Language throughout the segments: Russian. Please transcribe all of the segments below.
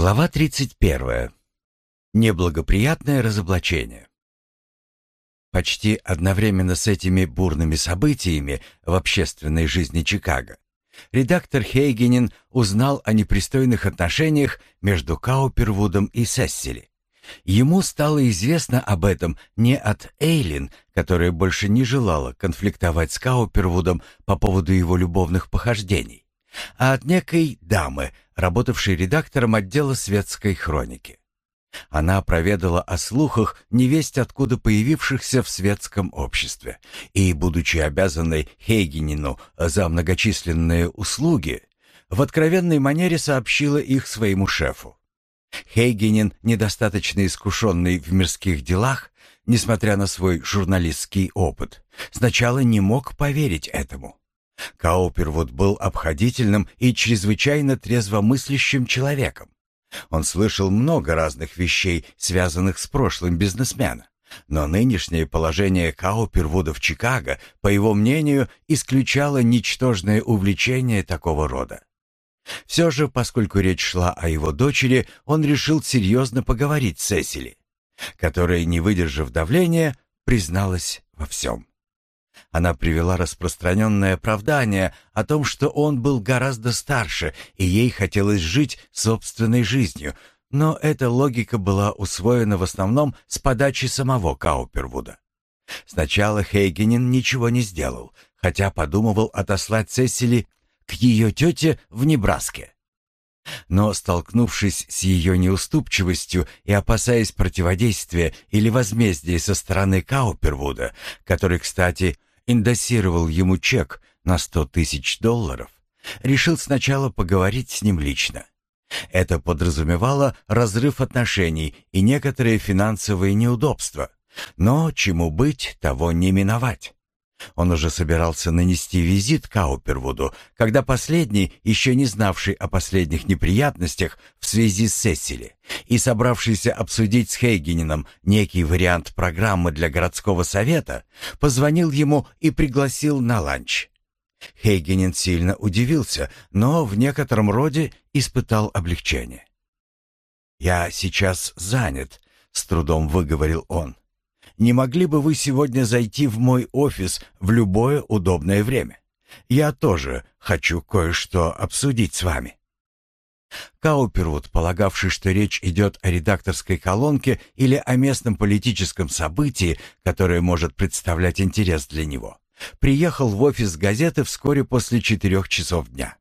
Глава 31. Неблагоприятное разоблачение. Почти одновременно с этими бурными событиями в общественной жизни Чикаго редактор Хейгенин узнал о непристойных отношениях между Каупервудом и Сессили. Ему стало известно об этом не от Эйлин, которая больше не желала конфликтовать с Каупервудом по поводу его любовных похождений, а от некой дамы, работавшей редактором отдела светской хроники. Она проведала о слухах, невесть откуда появившихся в светском обществе, и, будучи обязанной Хейгенину за многочисленные услуги, в откровенной манере сообщила их своему шефу. Хейгенин, недостаточно искушенный в мирских делах, несмотря на свой журналистский опыт, сначала не мог поверить этому. Каупервуд был обходительным и чрезвычайно трезвомыслящим человеком. Он слышал много разных вещей, связанных с прошлым бизнесмена. Но нынешнее положение Каупервуда в Чикаго, по его мнению, исключало ничтожное увлечение такого рода. Все же, поскольку речь шла о его дочери, он решил серьезно поговорить с Сесили, которая, не выдержав давления, призналась во всем. Она привела распространенное оправдание о том, что он был гораздо старше, и ей хотелось жить собственной жизнью, но эта логика была усвоена в основном с подачи самого Каупервуда. Сначала Хейгенин ничего не сделал, хотя подумывал отослать Сесили к ее тете в Небраске. Но, столкнувшись с ее неуступчивостью и опасаясь противодействия или возмездия со стороны Каупервуда, который, кстати, индосировал ему чек на сто тысяч долларов, решил сначала поговорить с ним лично. Это подразумевало разрыв отношений и некоторые финансовые неудобства, но чему быть, того не миновать. Он уже собирался нанести визит Каупервуду, когда последний, еще не знавший о последних неприятностях в связи с Сесили и собравшийся обсудить с Хейгенином некий вариант программы для городского совета, позвонил ему и пригласил на ланч. Хейгенин сильно удивился, но в некотором роде испытал облегчение. «Я сейчас занят», — с трудом выговорил он не могли бы вы сегодня зайти в мой офис в любое удобное время? Я тоже хочу кое-что обсудить с вами». Каупервуд, полагавший, что речь идет о редакторской колонке или о местном политическом событии, которое может представлять интерес для него, приехал в офис газеты вскоре после четырех часов дня.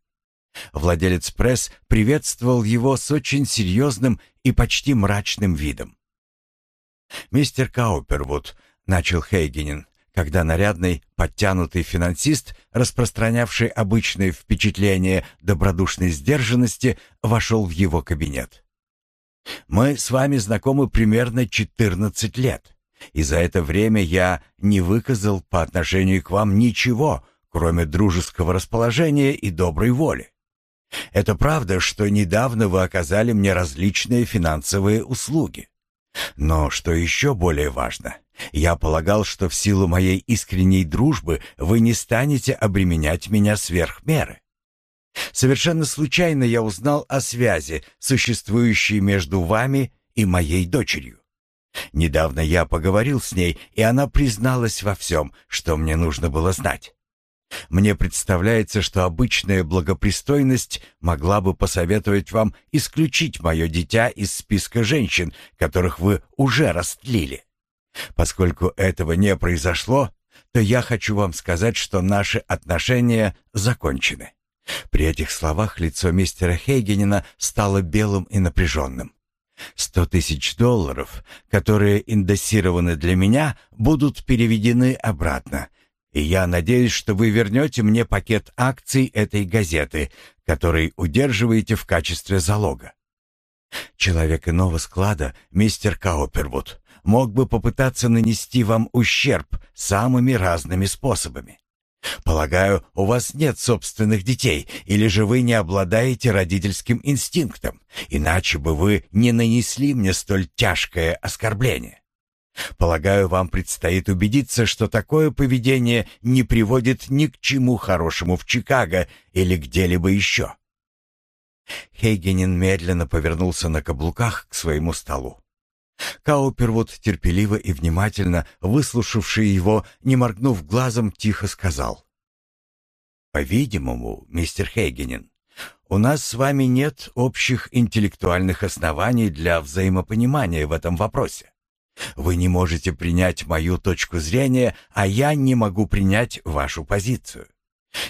Владелец пресс приветствовал его с очень серьезным и почти мрачным видом. «Мистер Каупервуд», — начал Хейгенин, когда нарядный, подтянутый финансист, распространявший обычные впечатления добродушной сдержанности, вошел в его кабинет. «Мы с вами знакомы примерно 14 лет, и за это время я не выказал по отношению к вам ничего, кроме дружеского расположения и доброй воли. Это правда, что недавно вы оказали мне различные финансовые услуги. Но что еще более важно, я полагал, что в силу моей искренней дружбы вы не станете обременять меня сверх меры. Совершенно случайно я узнал о связи, существующей между вами и моей дочерью. Недавно я поговорил с ней, и она призналась во всем, что мне нужно было знать. Мне представляется, что обычная благопристойность могла бы посоветовать вам исключить мое дитя из списка женщин, которых вы уже растлили. Поскольку этого не произошло, то я хочу вам сказать, что наши отношения закончены». При этих словах лицо мистера Хейгенина стало белым и напряженным. «Сто тысяч долларов, которые индосированы для меня, будут переведены обратно, и я надеюсь, что вы вернете мне пакет акций этой газеты, который удерживаете в качестве залога. Человек иного склада, мистер Каупервуд, мог бы попытаться нанести вам ущерб самыми разными способами. Полагаю, у вас нет собственных детей, или же вы не обладаете родительским инстинктом, иначе бы вы не нанесли мне столь тяжкое оскорбление. Полагаю, вам предстоит убедиться, что такое поведение не приводит ни к чему хорошему в Чикаго или где-либо еще. Хейгенин медленно повернулся на каблуках к своему столу. Каупервуд, терпеливо и внимательно выслушавший его, не моргнув глазом, тихо сказал. «По-видимому, мистер Хейгенин, у нас с вами нет общих интеллектуальных оснований для взаимопонимания в этом вопросе. Вы не можете принять мою точку зрения, а я не могу принять вашу позицию.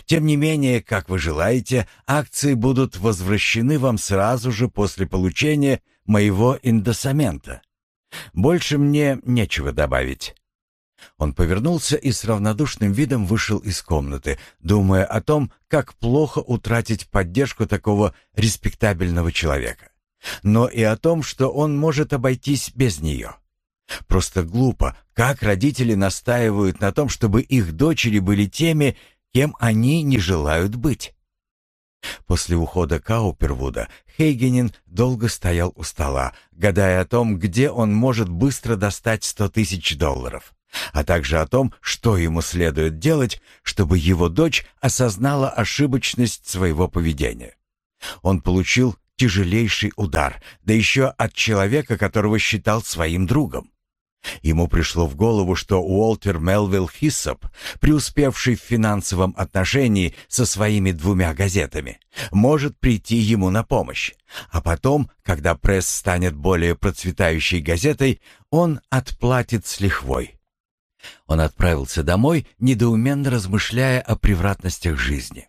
Тем не менее, как вы желаете, акции будут возвращены вам сразу же после получения моего индосамента. Больше мне нечего добавить. Он повернулся и с равнодушным видом вышел из комнаты, думая о том, как плохо утратить поддержку такого респектабельного человека. Но и о том, что он может обойтись без нее. Просто глупо, как родители настаивают на том, чтобы их дочери были теми, кем они не желают быть. После ухода Каупервуда Хейгенин долго стоял у стола, гадая о том, где он может быстро достать сто тысяч долларов, а также о том, что ему следует делать, чтобы его дочь осознала ошибочность своего поведения. Он получил тяжелейший удар, да еще от человека, которого считал своим другом. Ему пришло в голову, что Уолтер Мелвилл Хиссоп, преуспевший в финансовом отношении со своими двумя газетами, может прийти ему на помощь. А потом, когда пресс станет более процветающей газетой, он отплатит с лихвой. Он отправился домой, недоуменно размышляя о превратностях жизни.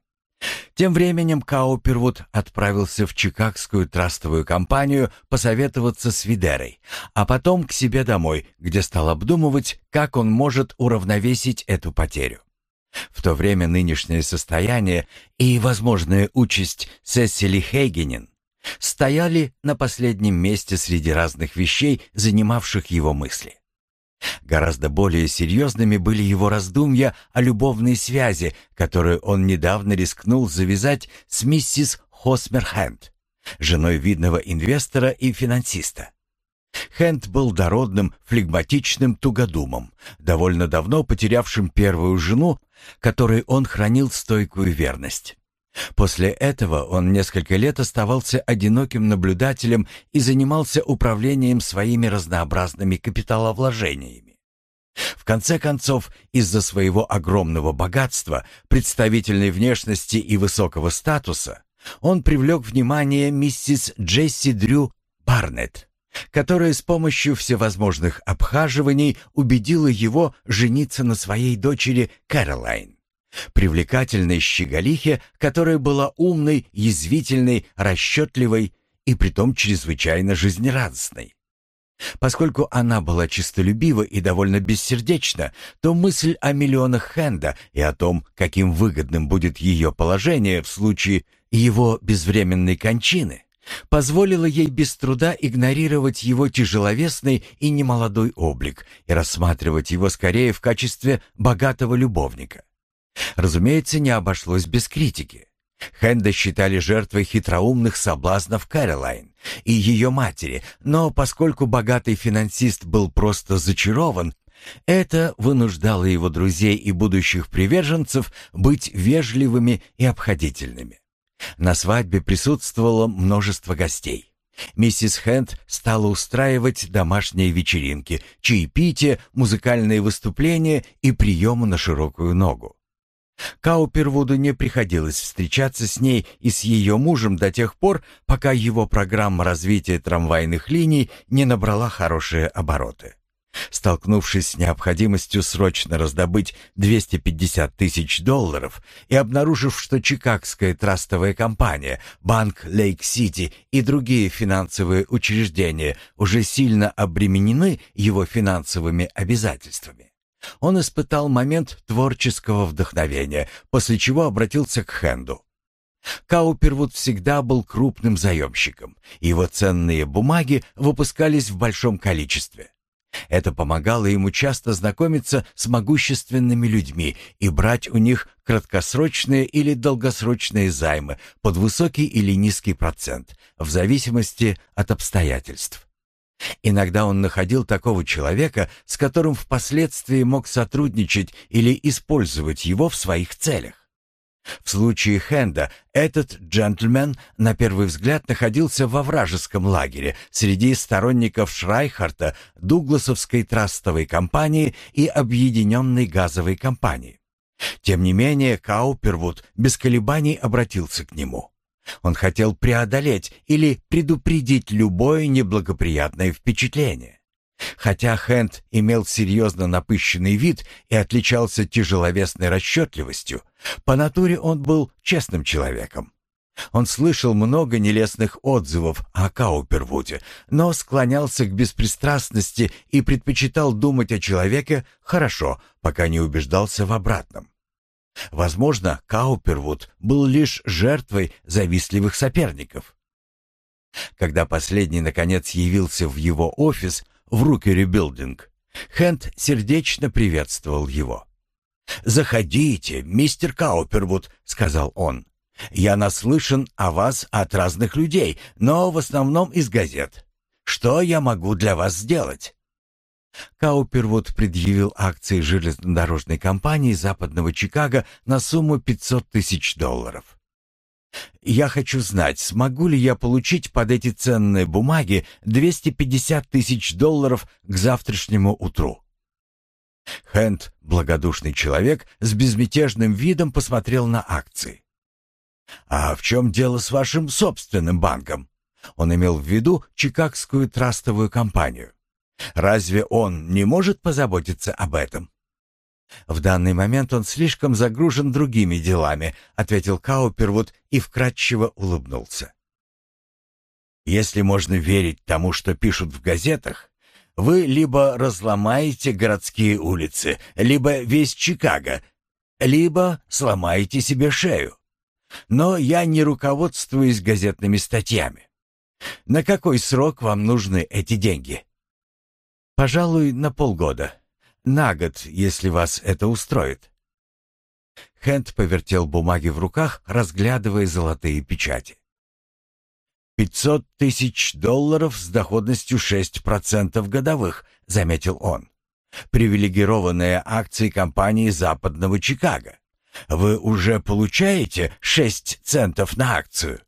Тем временем Каупервуд отправился в Чикагскую трастовую компанию посоветоваться с Видерой, а потом к себе домой, где стал обдумывать, как он может уравновесить эту потерю. В то время нынешнее состояние и возможная участь Сесили Хейгенен стояли на последнем месте среди разных вещей, занимавших его мысли. Гораздо более серьезными были его раздумья о любовной связи, которую он недавно рискнул завязать с миссис Хосмер Хэнд, женой видного инвестора и финансиста. Хэнд был дородным, флегматичным тугодумом, довольно давно потерявшим первую жену, которой он хранил стойкую верность. После этого он несколько лет оставался одиноким наблюдателем и занимался управлением своими разнообразными капиталовложениями. В конце концов, из-за своего огромного богатства, представительной внешности и высокого статуса, он привлек внимание миссис Джесси Дрю Барнетт, которая с помощью всевозможных обхаживаний убедила его жениться на своей дочери Кэролайн привлекательной щеголихе, которая была умной, язвительной, расчетливой и притом чрезвычайно жизнерадостной. Поскольку она была честолюбива и довольно бессердечна, то мысль о миллионах Хенда и о том, каким выгодным будет ее положение в случае его безвременной кончины, позволила ей без труда игнорировать его тяжеловесный и немолодой облик и рассматривать его скорее в качестве богатого любовника. Разумеется, не обошлось без критики. Хенда считали жертвой хитроумных соблазнов Кэролайн и ее матери, но поскольку богатый финансист был просто зачарован, это вынуждало его друзей и будущих приверженцев быть вежливыми и обходительными. На свадьбе присутствовало множество гостей. Миссис Хэнд стала устраивать домашние вечеринки, чаепития, музыкальные выступления и приемы на широкую ногу. Каупервуду не приходилось встречаться с ней и с ее мужем до тех пор, пока его программа развития трамвайных линий не набрала хорошие обороты. Столкнувшись с необходимостью срочно раздобыть 250 тысяч долларов и обнаружив, что Чикагская трастовая компания, банк Лейк-Сити и другие финансовые учреждения уже сильно обременены его финансовыми обязательствами, он испытал момент творческого вдохновения, после чего обратился к Хенду. Каупервуд всегда был крупным заемщиком, его ценные бумаги выпускались в большом количестве. Это помогало ему часто знакомиться с могущественными людьми и брать у них краткосрочные или долгосрочные займы под высокий или низкий процент, в зависимости от обстоятельств. Иногда он находил такого человека, с которым впоследствии мог сотрудничать или использовать его в своих целях. В случае Хенда этот джентльмен на первый взгляд находился во вражеском лагере среди сторонников Шрайхарта, Дугласовской трастовой компании и Объединенной газовой компании. Тем не менее, Каупервуд без колебаний обратился к нему. Он хотел преодолеть или предупредить любое неблагоприятное впечатление. Хотя Хэнд имел серьезно напыщенный вид и отличался тяжеловесной расчетливостью, по натуре он был честным человеком. Он слышал много нелестных отзывов о Каупервуде, но склонялся к беспристрастности и предпочитал думать о человеке хорошо, пока не убеждался в обратном. Возможно, Каупервуд был лишь жертвой завистливых соперников. Когда последний, наконец, явился в его офис, в Рукере Билдинг. Хэнд сердечно приветствовал его. «Заходите, мистер Каупервуд», — сказал он. «Я наслышан о вас от разных людей, но в основном из газет. Что я могу для вас сделать?» Каупервуд предъявил акции железнодорожной компании Западного Чикаго на сумму 500 тысяч долларов. Я хочу знать, смогу ли я получить под эти ценные бумаги 250 тысяч долларов к завтрашнему утру. Хэнд, благодушный человек, с безмятежным видом посмотрел на акции. «А в чем дело с вашим собственным банком?» Он имел в виду Чикагскую трастовую компанию. «Разве он не может позаботиться об этом?» «В данный момент он слишком загружен другими делами», — ответил Каупервуд и вкратчиво улыбнулся. «Если можно верить тому, что пишут в газетах, вы либо разломаете городские улицы, либо весь Чикаго, либо сломаете себе шею. Но я не руководствуюсь газетными статьями. На какой срок вам нужны эти деньги?» «Пожалуй, на полгода», на год, если вас это устроит». Хэнд повертел бумаги в руках, разглядывая золотые печати. «Пятьсот тысяч долларов с доходностью шесть процентов годовых», — заметил он. «Привилегированные акции компании Западного Чикаго. Вы уже получаете шесть центов на акцию?»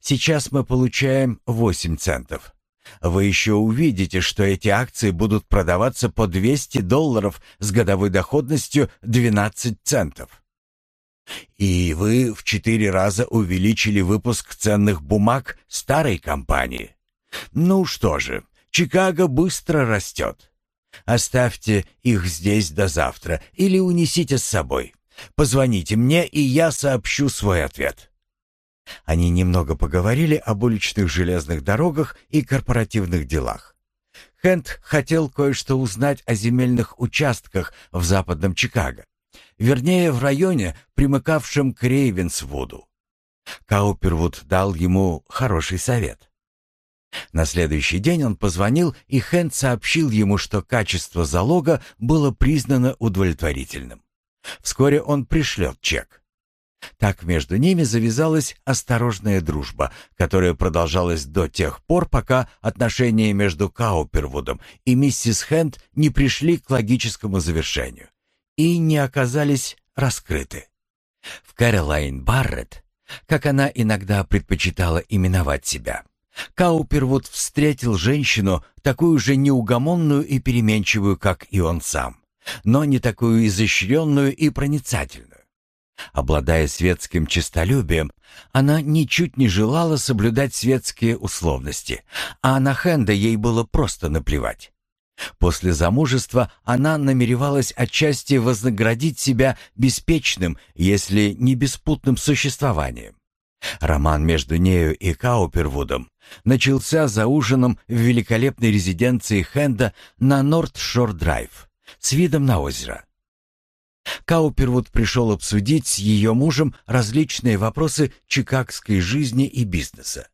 «Сейчас мы получаем восемь центов. Вы еще увидите, что эти акции будут продаваться по 200 долларов с годовой доходностью 12 центов. И вы в четыре раза увеличили выпуск ценных бумаг старой компании. Ну что же, Чикаго быстро растет. Оставьте их здесь до завтра или унесите с собой. Позвоните мне, и я сообщу свой ответ. Они немного поговорили об уличных железных дорогах и корпоративных делах. Хэнд хотел кое-что узнать о земельных участках в западном Чикаго. Вернее, в районе, примыкавшем к Рейвенсвуду. Каупервуд дал ему хороший совет. На следующий день он позвонил, и Хэнд сообщил ему, что качество залога было признано удовлетворительным. Вскоре он пришлет чек. Так между ними завязалась осторожная дружба, которая продолжалась до тех пор, пока отношения между Каупервудом и миссис Хэнд не пришли к логическому завершению и не оказались раскрыты. В Кэролайн Барретт, как она иногда предпочитала именовать себя, Каупервуд встретил женщину, такую же неугомонную и переменчивую, как и он сам, но не такую изощренную и проницательную. Обладая светским честолюбием, она ничуть не желала соблюдать светские условности, а на Хенда ей было просто наплевать. После замужества она намеревалась отчасти вознаградить себя беспечным, если не беспутным существованием. Роман между нею и Каупервудом начался за ужином в великолепной резиденции Хенда на Норт-Шор-Драйв с видом на озеро. Каупервуд пришел обсудить с ее мужем различные вопросы чикагской жизни и бизнеса.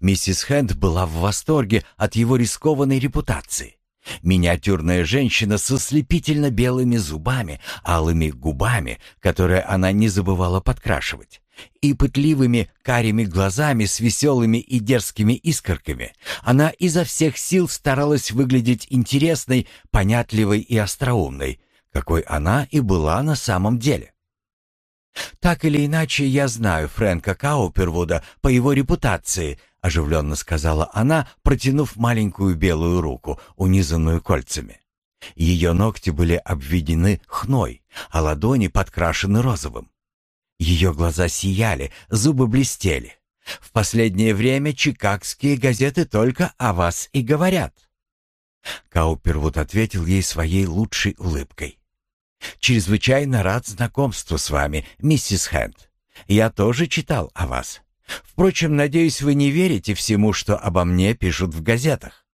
Миссис Хэнд была в восторге от его рискованной репутации. Миниатюрная женщина с ослепительно белыми зубами, алыми губами, которые она не забывала подкрашивать, и пытливыми карими глазами с веселыми и дерзкими искорками, она изо всех сил старалась выглядеть интересной, понятливой и остроумной, какой она и была на самом деле. «Так или иначе, я знаю Фрэнка Каупервуда по его репутации», — оживленно сказала она, протянув маленькую белую руку, унизанную кольцами. Ее ногти были обведены хной, а ладони подкрашены розовым. Ее глаза сияли, зубы блестели. В последнее время чикагские газеты только о вас и говорят. Каупервуд ответил ей своей лучшей улыбкой. «Чрезвычайно рад знакомству с вами, миссис Хэнд. Я тоже читал о вас. Впрочем, надеюсь, вы не верите всему, что обо мне пишут в газетах.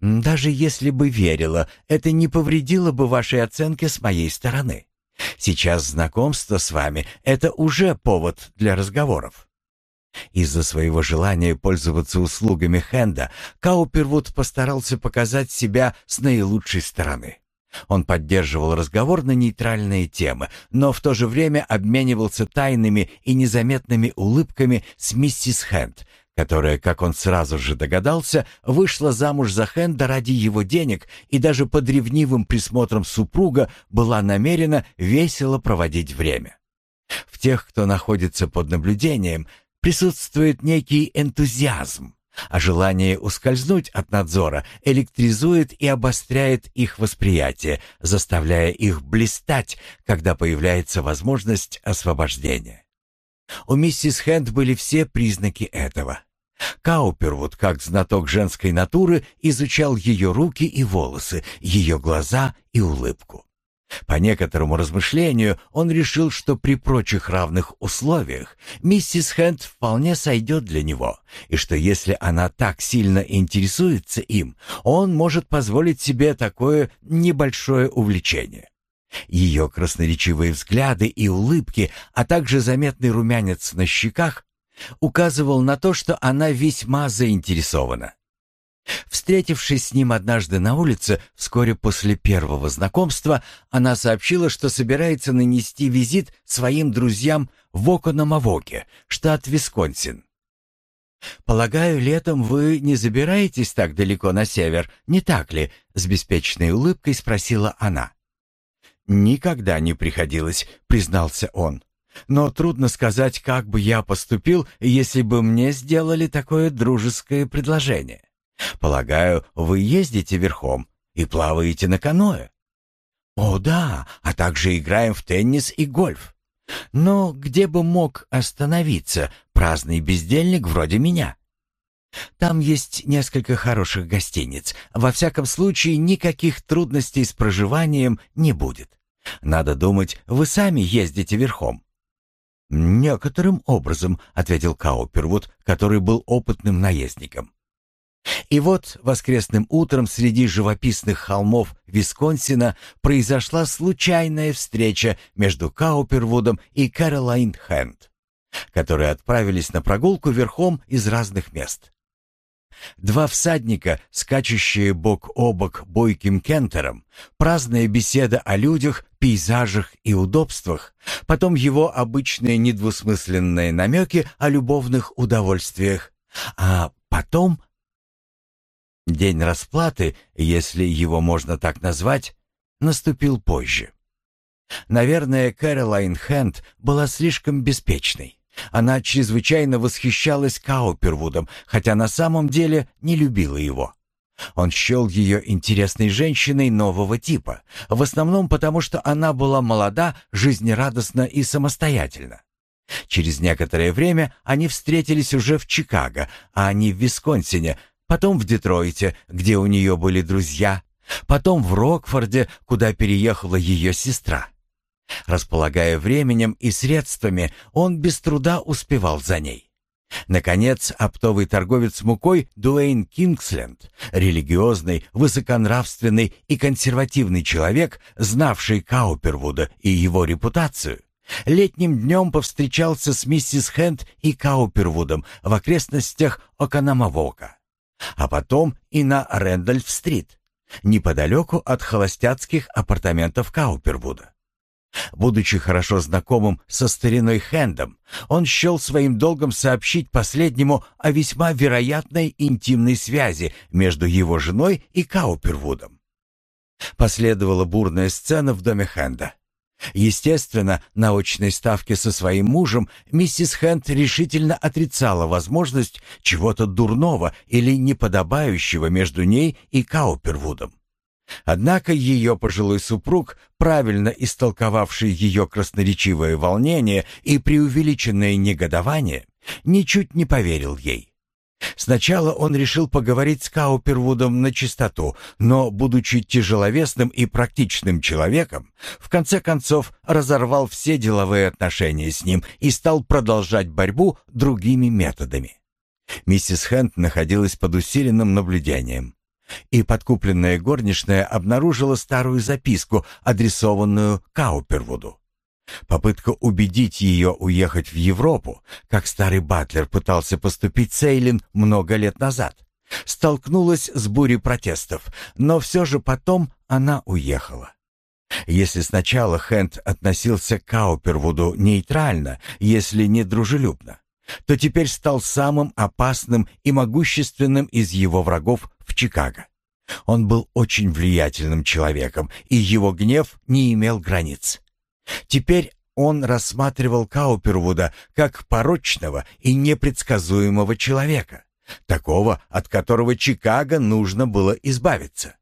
Даже если бы верила, это не повредило бы вашей оценке с моей стороны. Сейчас знакомство с вами — это уже повод для разговоров. Из-за своего желания пользоваться услугами Хенда, Каупервуд постарался показать себя с наилучшей стороны. Он поддерживал разговор на нейтральные темы, но в то же время обменивался тайными и незаметными улыбками с миссис Хенд, которая, как он сразу же догадался, вышла замуж за Хенда ради его денег и даже под ревнивым присмотром супруга была намерена весело проводить время. В тех, кто находится под наблюдением, присутствует некий энтузиазм, а желание ускользнуть от надзора электризует и обостряет их восприятие, заставляя их блистать, когда появляется возможность освобождения. У миссис Хэнд были все признаки этого. Каупервуд, как знаток женской натуры, изучал ее руки и волосы, ее глаза и улыбку. По некоторому размышлению он решил, что при прочих равных условиях миссис Хэнд вполне сойдет для него, и что если она так сильно интересуется им, он может позволить себе такое небольшое увлечение. Ее красноречивые взгляды и улыбки, а также заметный румянец на щеках указывал на то, что она весьма заинтересована. Встретившись с ним однажды на улице, вскоре после первого знакомства, она сообщила, что собирается нанести визит своим друзьям в Окономавоке, штат Висконсин. «Полагаю, летом вы не забираетесь так далеко на север, не так ли?» — с беспечной улыбкой спросила она. «Никогда не приходилось», — признался он. «Но трудно сказать, как бы я поступил, если бы мне сделали такое дружеское предложение». Полагаю, вы ездите верхом и плаваете на каноэ? О, да, а также играем в теннис и гольф. Но где бы мог остановиться праздный бездельник вроде меня? Там есть несколько хороших гостиниц. Во всяком случае, никаких трудностей с проживанием не будет. Надо думать, вы сами ездите верхом. «Некоторым образом», — ответил Каупервуд, который был опытным наездником. И вот воскресным утром среди живописных холмов Висконсина произошла случайная встреча между Каупервудом и Кэролайн Хэнд, которые отправились на прогулку верхом из разных мест. Два всадника, скачущие бок о бок бойким кентером, праздная беседа о людях, пейзажах и удобствах, потом его обычные недвусмысленные намеки о любовных удовольствиях, а потом День расплаты, если его можно так назвать, наступил позже. Наверное, Кэролайн Хэнд была слишком беспечной. Она чрезвычайно восхищалась Каупервудом, хотя на самом деле не любила его. Он счел ее интересной женщиной нового типа, в основном потому, что она была молода, жизнерадостна и самостоятельна. Через некоторое время они встретились уже в Чикаго, а не в Висконсине, потом в Детройте, где у нее были друзья, потом в Рокфорде, куда переехала ее сестра. Располагая временем и средствами, он без труда успевал за ней. Наконец, оптовый торговец мукой Дуэйн Кингсленд, религиозный, высоконравственный и консервативный человек, знавший Каупервуда и его репутацию, летним днем повстречался с миссис Хэнд и Каупервудом в окрестностях Оканамавока а потом и на Рэндольф-стрит, неподалеку от холостяцких апартаментов Каупервуда. Будучи хорошо знакомым со стариной Хэндом, он счел своим долгом сообщить последнему о весьма вероятной интимной связи между его женой и Каупервудом. Последовала бурная сцена в доме Хэнда. Естественно, на очной ставке со своим мужем миссис Хэнд решительно отрицала возможность чего-то дурного или неподобающего между ней и Каупервудом. Однако ее пожилой супруг, правильно истолковавший ее красноречивое волнение и преувеличенное негодование, ничуть не поверил ей. Сначала он решил поговорить с Каупервудом на чистоту, но, будучи тяжеловесным и практичным человеком, в конце концов разорвал все деловые отношения с ним и стал продолжать борьбу другими методами. Миссис Хэнд находилась под усиленным наблюдением. И подкупленная горничная обнаружила старую записку, адресованную Каупервуду. Попытка убедить ее уехать в Европу, как старый батлер пытался поступить Сейлин много лет назад, столкнулась с бурей протестов, но все же потом она уехала. Если сначала Хэнд относился к Каупервуду нейтрально, если не дружелюбно, то теперь стал самым опасным и могущественным из его врагов в Чикаго. Он был очень влиятельным человеком, и его гнев не имел границ. Теперь он рассматривал Каупервуда как порочного и непредсказуемого человека, такого, от которого Чикаго нужно было избавиться.